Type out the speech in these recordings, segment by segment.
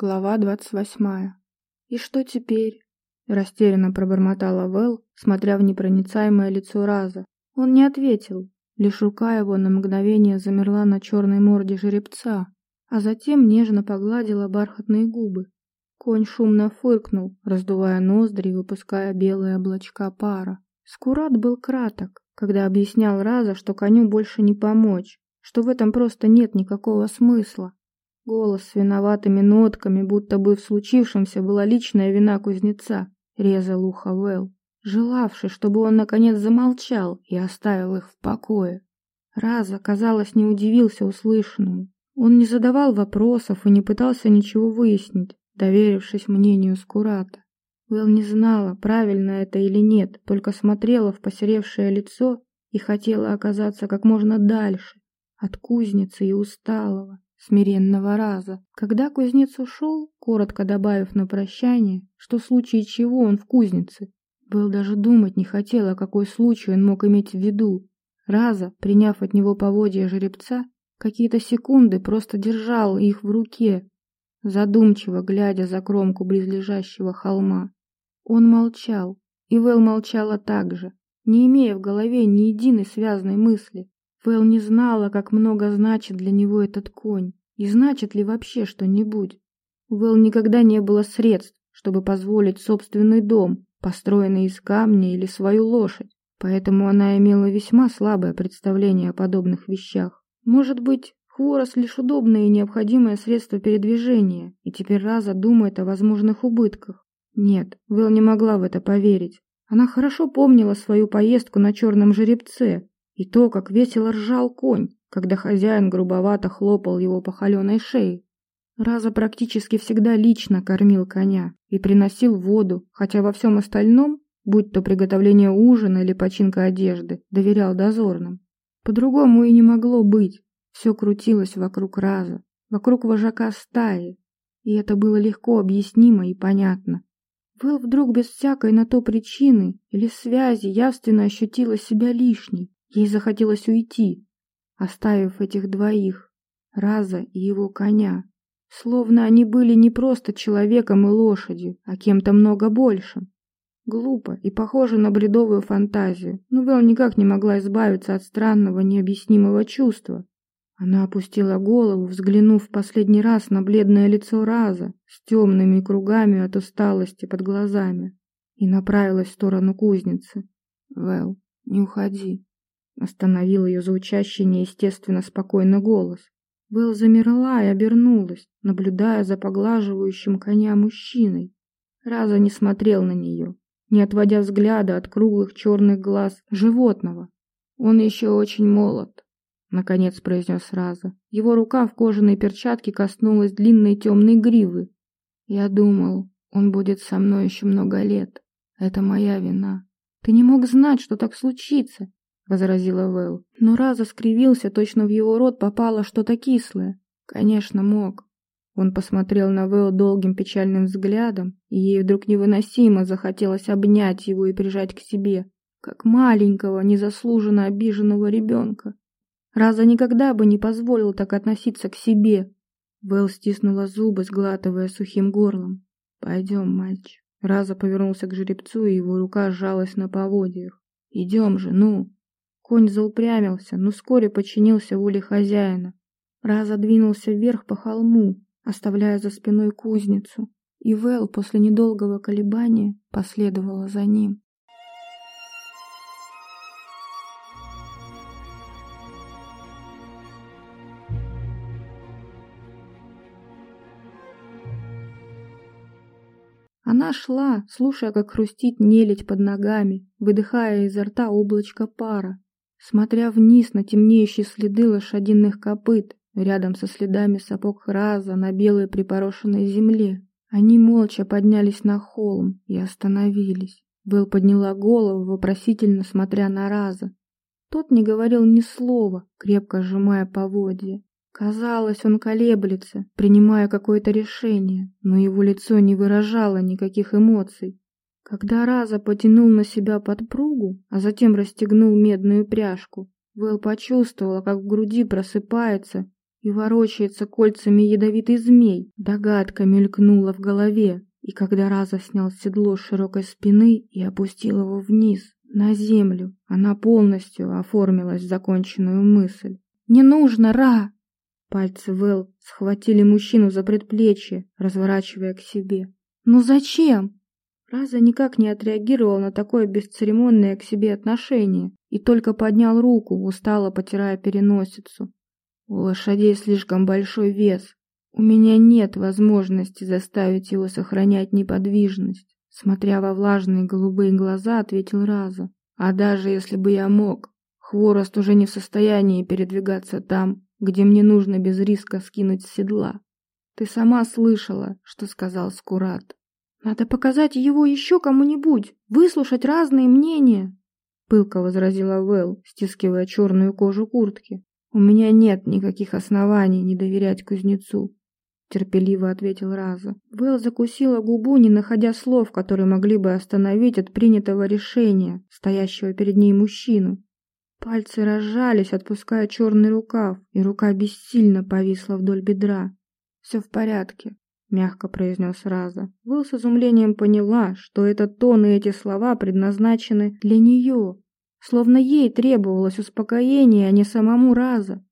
Глава двадцать восьмая. «И что теперь?» – растерянно пробормотала Вэл, смотря в непроницаемое лицо Раза. Он не ответил, лишь рука его на мгновение замерла на черной морде жеребца, а затем нежно погладила бархатные губы. Конь шумно фыркнул, раздувая ноздри и выпуская белые облачка пара. Скурат был краток, когда объяснял Раза, что коню больше не помочь, что в этом просто нет никакого смысла. Голос с виноватыми нотками, будто бы в случившемся была личная вина кузнеца, резал ухо Вэл, желавший, чтобы он наконец замолчал и оставил их в покое. Раза, казалось, не удивился услышанному. Он не задавал вопросов и не пытался ничего выяснить, доверившись мнению Скурата. Вэл не знала, правильно это или нет, только смотрела в посеревшее лицо и хотела оказаться как можно дальше от кузницы и усталого, смиренного раза. Когда кузнец ушел, коротко добавив на прощание, что в случае чего он в кузнице, Был даже думать не хотел, какой случай он мог иметь в виду. Раза, приняв от него поводья жеребца, какие-то секунды просто держал их в руке, задумчиво глядя за кромку близлежащего холма. Он молчал, и Вэл молчала также, не имея в голове ни единой связной мысли. Вэл не знала, как много значит для него этот конь, и значит ли вообще что-нибудь. У Вэл никогда не было средств, чтобы позволить собственный дом, построенный из камня или свою лошадь, поэтому она имела весьма слабое представление о подобных вещах. Может быть, хворост лишь удобное и необходимое средство передвижения, и теперь Раза думает о возможных убытках. Нет, Вэл не могла в это поверить. Она хорошо помнила свою поездку на черном жеребце, и то, как весело ржал конь, когда хозяин грубовато хлопал его по холеной шее. Раза практически всегда лично кормил коня и приносил воду, хотя во всем остальном, будь то приготовление ужина или починка одежды, доверял дозорным. По-другому и не могло быть. Все крутилось вокруг Раза, вокруг вожака стаи, и это было легко объяснимо и понятно. Вэл вдруг без всякой на то причины или связи явственно ощутила себя лишней, Ей захотелось уйти, оставив этих двоих, Раза и его коня. Словно они были не просто человеком и лошадью, а кем-то много большим. Глупо и похоже на бредовую фантазию, но Вэл никак не могла избавиться от странного необъяснимого чувства. Она опустила голову, взглянув в последний раз на бледное лицо Раза с темными кругами от усталости под глазами, и направилась в сторону кузницы. «Вэл, не уходи», Остановил ее звучащий неестественно спокойный голос. Вэл замерла и обернулась, наблюдая за поглаживающим коня мужчиной. Раза не смотрел на нее, не отводя взгляда от круглых черных глаз животного. «Он еще очень молод», — наконец произнес Раза. Его рука в кожаной перчатке коснулась длинной темной гривы. «Я думал, он будет со мной еще много лет. Это моя вина. Ты не мог знать, что так случится. — возразила Вэл. Но Раза скривился, точно в его рот попало что-то кислое. Конечно, мог. Он посмотрел на Вэл долгим печальным взглядом, и ей вдруг невыносимо захотелось обнять его и прижать к себе, как маленького, незаслуженно обиженного ребенка. Раза никогда бы не позволил так относиться к себе. Вэл стиснула зубы, сглатывая сухим горлом. «Пойдем, мальчик». Раза повернулся к жеребцу, и его рука сжалась на поводьях. «Идем же, ну!» Конь заупрямился, но вскоре подчинился воле хозяина. Раза двинулся вверх по холму, оставляя за спиной кузницу, и Вэл после недолгого колебания последовала за ним. Она шла, слушая, как хрустит нелядь под ногами, выдыхая изо рта облачко пара, смотря вниз на темнеющие следы лошадиных копыт, рядом со следами сапог Раза на белой припорошенной земле. Они молча поднялись на холм и остановились. Белл подняла голову, вопросительно смотря на Раза. Тот не говорил ни слова, крепко сжимая поводья. Казалось, он колеблется, принимая какое-то решение, но его лицо не выражало никаких эмоций. Когда Раза потянул на себя подпругу, а затем расстегнул медную пряжку, Вэл почувствовала, как в груди просыпается и ворочается кольцами ядовитый змей. Догадка мелькнула в голове, и когда Раза снял седло с широкой спины и опустил его вниз, на землю, она полностью оформилась в законченную мысль. «Не нужно, Ра!» Пальцы Вэл схватили мужчину за предплечье, разворачивая к себе. «Ну зачем?» Раза никак не отреагировал на такое бесцеремонное к себе отношение и только поднял руку, устало потирая переносицу. «У лошадей слишком большой вес. У меня нет возможности заставить его сохранять неподвижность», смотря во влажные голубые глаза, ответил Раза. «А даже если бы я мог, Хворост уже не в состоянии передвигаться там, где мне нужно без риска скинуть с седла. Ты сама слышала, что сказал Скурат. Надо показать его еще кому-нибудь, выслушать разные мнения. Пылко возразила Вэл, стискивая черную кожу куртки. У меня нет никаких оснований не доверять кузнецу. Терпеливо ответил Раза. Вэл закусила губу, не находя слов, которые могли бы остановить от принятого решения, стоящего перед ней мужчину. Пальцы разжались, отпуская черный рукав, и рука бессильно повисла вдоль бедра. «Все в порядке», — мягко произнес Раза. Will с изумлением поняла, что этот тон и эти слова предназначены для нее, словно ей требовалось успокоение, а не самому Раза.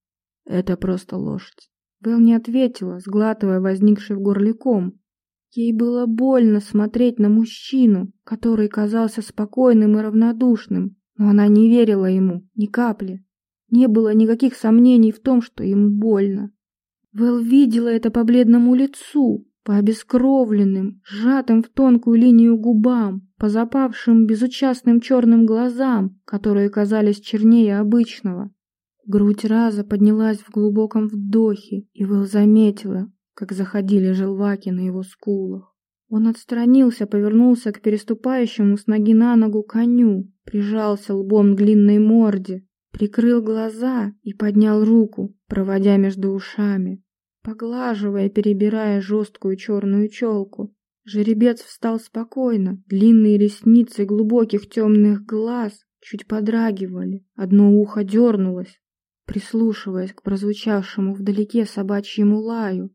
«Это просто лошадь». Вэл не ответила, сглатывая возникший в горле ком. Ей было больно смотреть на мужчину, который казался спокойным и равнодушным, но она не верила ему, ни капли. Не было никаких сомнений в том, что ему больно. Вэл видела это по бледному лицу, по обескровленным, сжатым в тонкую линию губам, по запавшим безучастным черным глазам, которые казались чернее обычного. Грудь раза поднялась в глубоком вдохе, и Вэл заметила, как заходили желваки на его скулах. Он отстранился, повернулся к переступающему с ноги на ногу коню, прижался лбом к длинной морде, прикрыл глаза и поднял руку, проводя между ушами, поглаживая, перебирая жесткую черную челку. Жеребец встал спокойно, длинные ресницы глубоких темных глаз чуть подрагивали, одно ухо дернулось, прислушиваясь к прозвучавшему вдалеке собачьему лаю.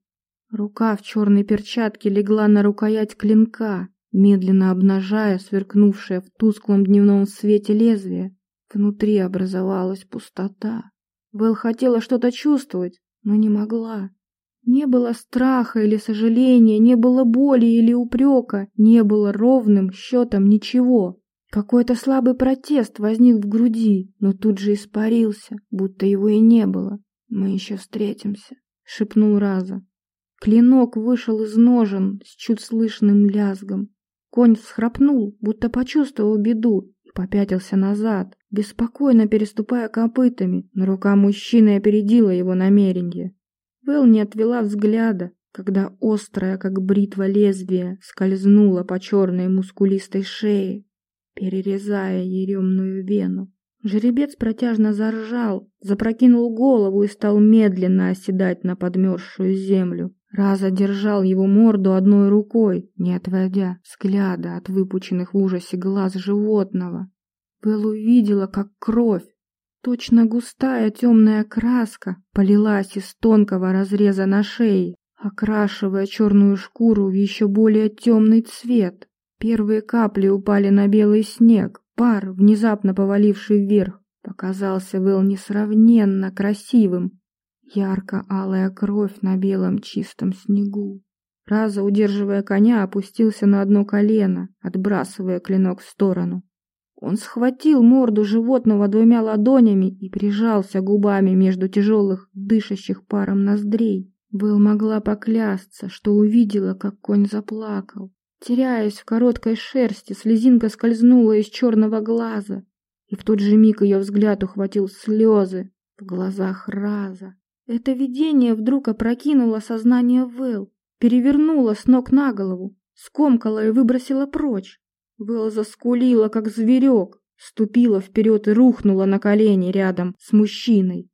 Рука в черной перчатке легла на рукоять клинка, медленно обнажая сверкнувшее в тусклом дневном свете лезвие. Внутри образовалась пустота. Вэл хотела что-то чувствовать, но не могла. Не было страха или сожаления, не было боли или упрека, не было ровным счетом ничего. Какой-то слабый протест возник в груди, но тут же испарился, будто его и не было. «Мы еще встретимся», — шепнул Раза. Клинок вышел из ножен с чуть слышным лязгом. Конь всхрапнул, будто почувствовал беду, и попятился назад, беспокойно переступая копытами, но рука мужчины опередила его намерение. Вэл не отвела взгляда, когда острая, как бритва лезвие, скользнула по черной мускулистой шее, перерезая еремную вену. Жеребец протяжно заржал, запрокинул голову и стал медленно оседать на подмерзшую землю. Раза держал его морду одной рукой, не отводя взгляда от выпученных в ужасе глаз животного. Белл увидела, как кровь, точно густая темная краска, полилась из тонкого разреза на шее, окрашивая черную шкуру в еще более темный цвет. Первые капли упали на белый снег, пар, внезапно поваливший вверх, показался Вэл несравненно красивым, Ярко-алая кровь на белом чистом снегу. Раза, удерживая коня, опустился на одно колено, отбрасывая клинок в сторону. Он схватил морду животного двумя ладонями и прижался губами между тяжелых, дышащих паром ноздрей. Был могла поклясться, что увидела, как конь заплакал. Теряясь в короткой шерсти, слезинка скользнула из черного глаза, и в тот же миг ее взгляд ухватил слезы в глазах Раза. Это видение вдруг опрокинуло сознание Вэл, перевернуло с ног на голову, скомкало и выбросило прочь. Вэл заскулила, как зверек, ступила вперед и рухнула на колени рядом с мужчиной.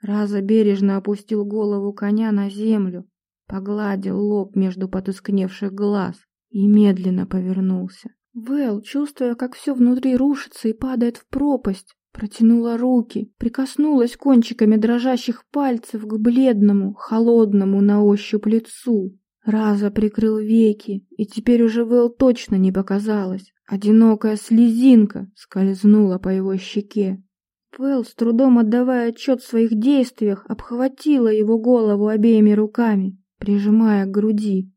Раза бережно опустил голову коня на землю, погладил лоб между потускневших глаз и медленно повернулся. Вэл, чувствуя, как все внутри рушится и падает в пропасть, Протянула руки, прикоснулась кончиками дрожащих пальцев к бледному, холодному на ощупь лицу. Раза прикрыл веки, и теперь уже Вэл точно не показалось. Одинокая слезинка скользнула по его щеке. Вэл, с трудом отдавая отчет в своих действиях, обхватила его голову обеими руками, прижимая к груди.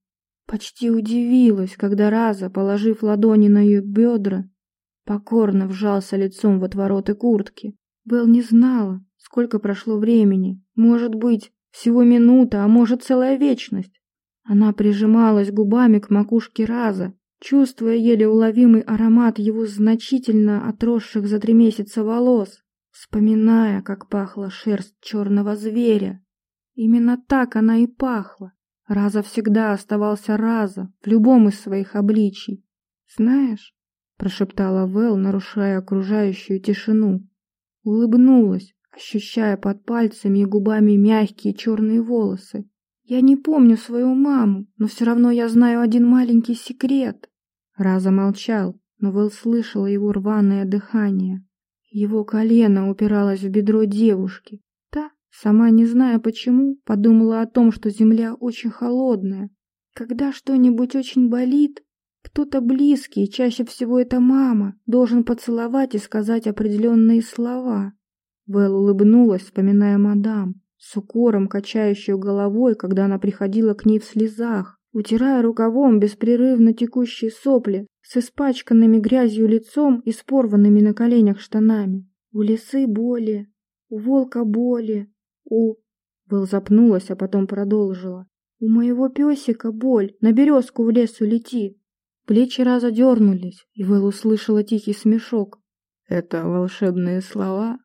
Почти удивилась, когда Раза, положив ладони на ее бедра, покорно вжался лицом в отвороты куртки. Вэл не знала, сколько прошло времени. Может быть, всего минута, а может целая вечность. Она прижималась губами к макушке Раза, чувствуя еле уловимый аромат его значительно отросших за три месяца волос, вспоминая, как пахла шерсть черного зверя. Именно так она и пахла. Раза всегда оставался Раза в любом из своих обличий. «Знаешь», — прошептала Вэл, нарушая окружающую тишину, улыбнулась, ощущая под пальцами и губами мягкие черные волосы. «Я не помню свою маму, но все равно я знаю один маленький секрет». Раза молчал, но Вэл слышала его рваное дыхание. Его колено упиралось в бедро девушки, Сама не зная почему, подумала о том, что земля очень холодная. Когда что-нибудь очень болит, кто-то близкий, чаще всего это мама, должен поцеловать и сказать определенные слова. Вэл улыбнулась, вспоминая мадам, с укором качающую головой, когда она приходила к ней в слезах, утирая рукавом беспрерывно текущие сопли, с испачканными грязью лицом и с порванными на коленях штанами. У лисы боли, у волка боли, у... Вэл запнулась, а потом продолжила. У моего песика боль, на березку в лес улети. Плечи раза дернулись, и Вэл услышала тихий смешок. Это волшебные слова?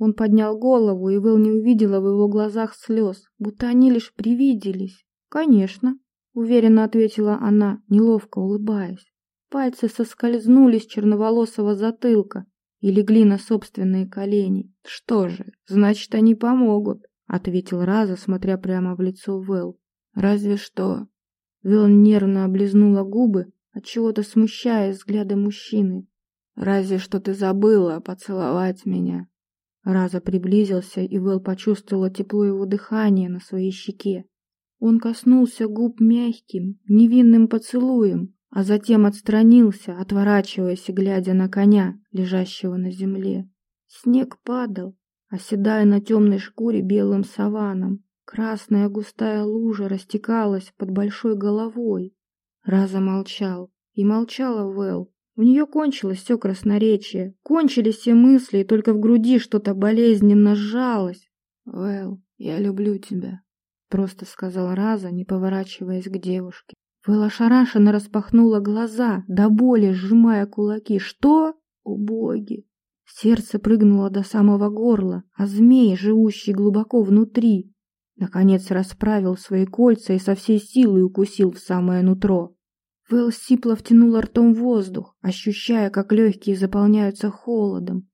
Он поднял голову, и Вэл не увидела в его глазах слез, будто они лишь привиделись. «Конечно», — уверенно ответила она, неловко улыбаясь. Пальцы соскользнули с черноволосого затылка, и легли на собственные колени. «Что же, значит, они помогут», — ответил Раза, смотря прямо в лицо Вэл. «Разве что...» Вэл нервно облизнула губы, отчего-то смущаясь взгляда мужчины. «Разве что ты забыла поцеловать меня». Раза приблизился, и Вэл почувствовала тепло его дыхания на своей щеке. Он коснулся губ мягким, невинным поцелуем, а затем отстранился, отворачиваясь и глядя на коня, лежащего на земле. Снег падал, оседая на темной шкуре белым саваном. Красная густая лужа растекалась под большой головой. Раза молчал, и молчала Вэл. У нее кончилось все красноречие, кончились все мысли, и только в груди что-то болезненно сжалось. «Вэл, я люблю тебя», — просто сказал Раза, не поворачиваясь к девушке. Вэл ошарашенно распахнула глаза, до боли сжимая кулаки. «Что? О боги!» Сердце прыгнуло до самого горла, а змей, живущий глубоко внутри, наконец расправил свои кольца и со всей силы укусил в самое нутро. Вэл сипло втянула ртом воздух, ощущая, как легкие заполняются холодом.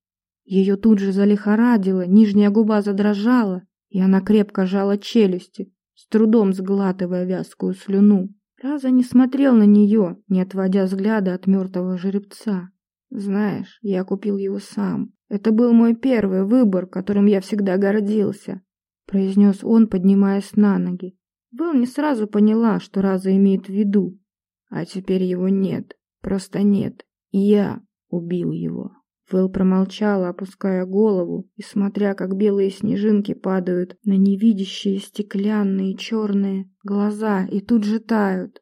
Ее тут же залихорадило, нижняя губа задрожала, и она крепко жала челюсти, с трудом сглатывая вязкую слюну. Раза не смотрел на нее, не отводя взгляда от мертвого жеребца. «Знаешь, я купил его сам. Это был мой первый выбор, которым я всегда гордился», — произнес он, поднимаясь на ноги. Вэл не сразу поняла, что Раза имеет в виду. «А теперь его нет, просто нет, я убил его». Вэл промолчала, опуская голову и смотря, как белые снежинки падают на невидящие стеклянные черные глаза и тут же тают.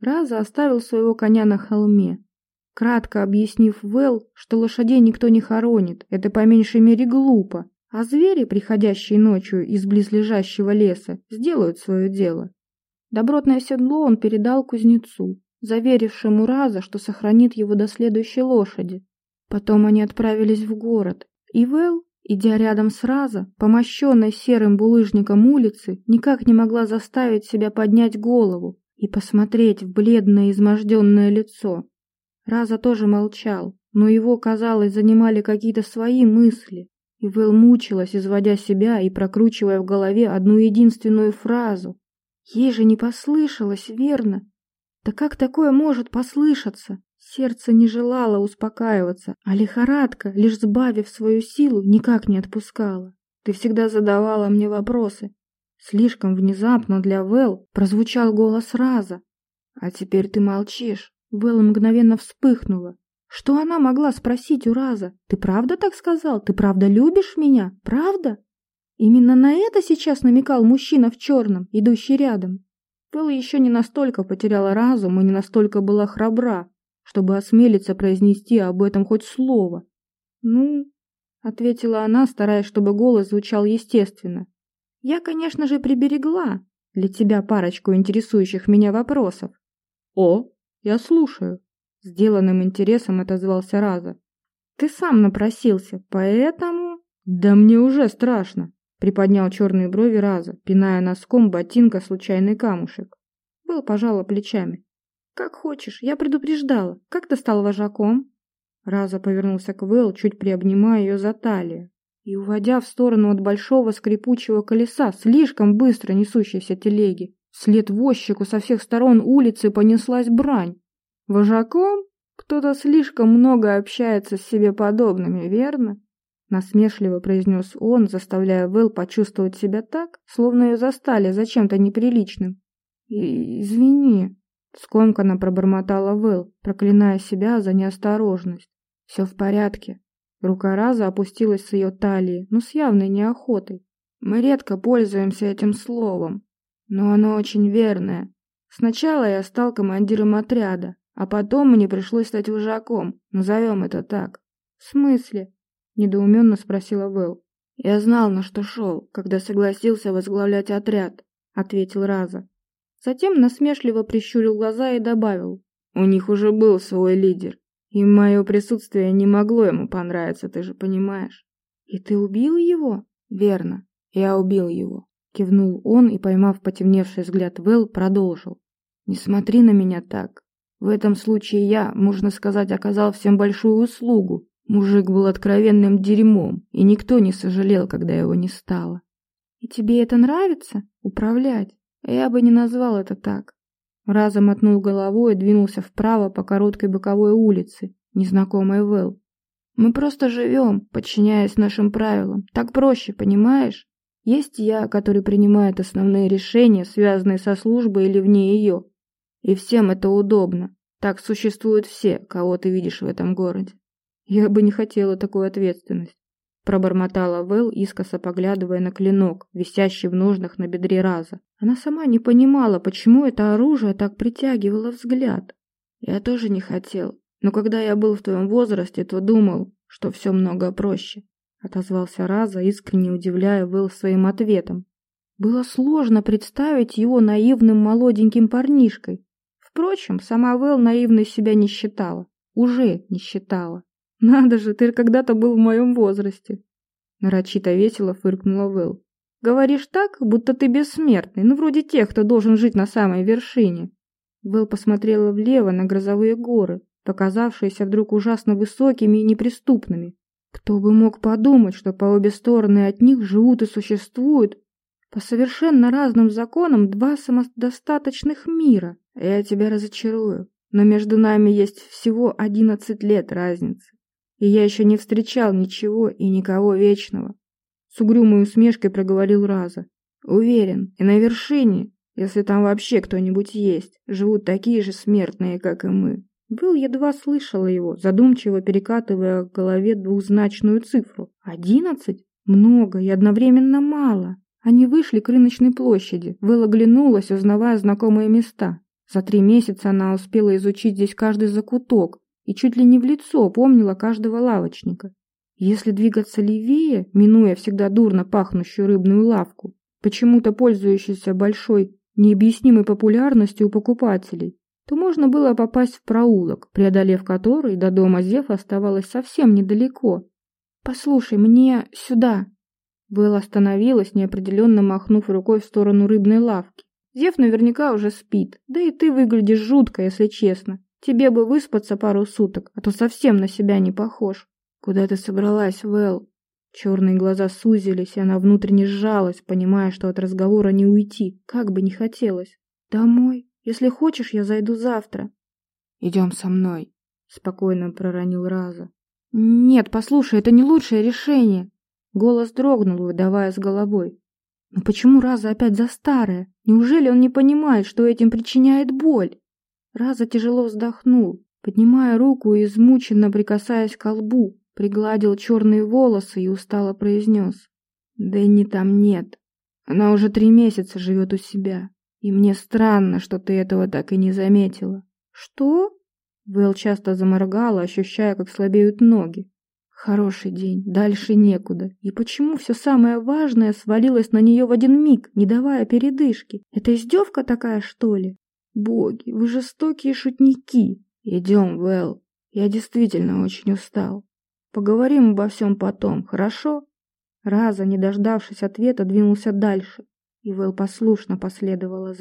Раза оставил своего коня на холме, кратко объяснив Вэл, что лошадей никто не хоронит, это по меньшей мере глупо, а звери, приходящие ночью из близлежащего леса, сделают свое дело. Добротное седло он передал кузнецу, заверившему Раза, что сохранит его до следующей лошади. Потом они отправились в город, и Вэл, идя рядом с Раза, помощенной серым булыжником улицы, никак не могла заставить себя поднять голову и посмотреть в бледное изможденное лицо. Раза тоже молчал, но его, казалось, занимали какие-то свои мысли. И Вэл мучилась, изводя себя и прокручивая в голове одну единственную фразу. Ей же не послышалось, верно? Да как такое может послышаться? Сердце не желало успокаиваться, а лихорадка, лишь сбавив свою силу, никак не отпускала. Ты всегда задавала мне вопросы. Слишком внезапно для Вэл прозвучал голос Раза. А теперь ты молчишь. Вэл мгновенно вспыхнула. Что она могла спросить у Раза? Ты правда так сказал? Ты правда любишь меня? Правда? Именно на это сейчас намекал мужчина в черном, идущий рядом. Вэл еще не настолько потеряла разум и не настолько была храбра, чтобы осмелиться произнести об этом хоть слово. «Ну...» — ответила она, стараясь, чтобы голос звучал естественно. «Я, конечно же, приберегла для тебя парочку интересующих меня вопросов». «О, я слушаю», — сделанным интересом отозвался Раза. «Ты сам напросился, поэтому...» «Да мне уже страшно», Приподнял черные брови раза, пиная носком ботинка случайный камушек. Был пожала плечами. «Как хочешь, я предупреждала. Как ты стал вожаком?» Раза повернулся к Вэл, чуть приобнимая ее за талию и уводя в сторону от большого скрипучего колеса, слишком быстро несущейся телеги. Вслед возчику со всех сторон улицы понеслась брань. «Вожаком? Кто-то слишком много общается с себе подобными, верно?» Насмешливо произнес он, заставляя Вэл почувствовать себя так, словно ее застали за чем-то неприличным. «Извини», — скомканно пробормотала Вэл, проклиная себя за неосторожность. «Все в порядке». Рука Раза опустилась с ее талии, но с явной неохотой. «Мы редко пользуемся этим словом, но оно очень верное. Сначала я стал командиром отряда, а потом мне пришлось стать вожаком, назовем это так». «В смысле?» Недоуменно спросила Вэл. «Я знал, на что шел, когда согласился возглавлять отряд», — ответил Раза. Затем насмешливо прищурил глаза и добавил. «У них уже был свой лидер, и мое присутствие не могло ему понравиться, ты же понимаешь». «И ты убил его?» «Верно, я убил его», — кивнул он и, поймав потемневший взгляд Вэл, продолжил. «Не смотри на меня так. В этом случае я, можно сказать, оказал всем большую услугу, Мужик был откровенным дерьмом, и никто не сожалел, когда его не стало. «И тебе это нравится? Управлять? Я бы не назвал это так». Разом мотнул головой и двинулся вправо по короткой боковой улице, незнакомой Вэл. «Мы просто живем, подчиняясь нашим правилам. Так проще, понимаешь? Есть я, который принимает основные решения, связанные со службой или вне ее. И всем это удобно. Так существуют все, кого ты видишь в этом городе. Я бы не хотела такую ответственность. Пробормотала Вэл, искоса поглядывая на клинок, висящий в ножнах на бедре Раза. Она сама не понимала, почему это оружие так притягивало взгляд. Я тоже не хотел, но когда я был в твоем возрасте, то думал, что все много проще. Отозвался Раза, искренне удивляя Вэл своим ответом. Было сложно представить его наивным молоденьким парнишкой. Впрочем, сама Вэл наивной себя не считала. Уже не считала. «Надо же, ты когда-то был в моем возрасте!» Нарочито весело фыркнула Вэл. «Говоришь так, будто ты бессмертный, ну вроде тех, кто должен жить на самой вершине». Вэл посмотрела влево на грозовые горы, показавшиеся вдруг ужасно высокими и неприступными. Кто бы мог подумать, что по обе стороны от них живут и существуют по совершенно разным законам два самодостаточных мира. Я тебя разочарую, но между нами есть всего одиннадцать лет разницы и я еще не встречал ничего и никого вечного. С угрюмой усмешкой проговорил Раза. Уверен, и на вершине, если там вообще кто-нибудь есть, живут такие же смертные, как и мы. Был едва слышала его, задумчиво перекатывая в голове двухзначную цифру. Одиннадцать? Много и одновременно мало. Они вышли к рыночной площади. Вэлла оглянулась, узнавая знакомые места. За три месяца она успела изучить здесь каждый закуток, и чуть ли не в лицо помнила каждого лавочника. Если двигаться левее, минуя всегда дурно пахнущую рыбную лавку, почему-то пользующуюся большой необъяснимой популярностью у покупателей, то можно было попасть в проулок, преодолев который до дома Зев оставалось совсем недалеко. «Послушай, мне сюда!» Белла остановилась, неопределенно махнув рукой в сторону рыбной лавки. Зев наверняка уже спит, да и ты выглядишь жутко, если честно. Тебе бы выспаться пару суток, а то совсем на себя не похож. Куда ты собралась, Вэл? Черные глаза сузились, и она внутренне сжалась, понимая, что от разговора не уйти, как бы не хотелось. «Домой? Если хочешь, я зайду завтра». «Идем со мной», — спокойно проронил Раза. «Нет, послушай, это не лучшее решение». Голос дрогнул, выдавая с головой. «Но почему Раза опять за старое? Неужели он не понимает, что этим причиняет боль?» Раза тяжело вздохнул, поднимая руку и измученно прикасаясь к лбу, пригладил черные волосы и устало произнес. «Дэнни там нет. Она уже три месяца живет у себя. И мне странно, что ты этого так и не заметила». «Что?» Вэл часто заморгала, ощущая, как слабеют ноги. Хороший день, дальше некуда. И почему все самое важное свалилось на нее в один миг, не давая передышки? Это издевка такая, что ли? Боги, вы жестокие шутники. Идем, Вэл. Я действительно очень устал. Поговорим обо всем потом, хорошо?» Раза, не дождавшись ответа, двинулся дальше, и Вэл послушно последовала за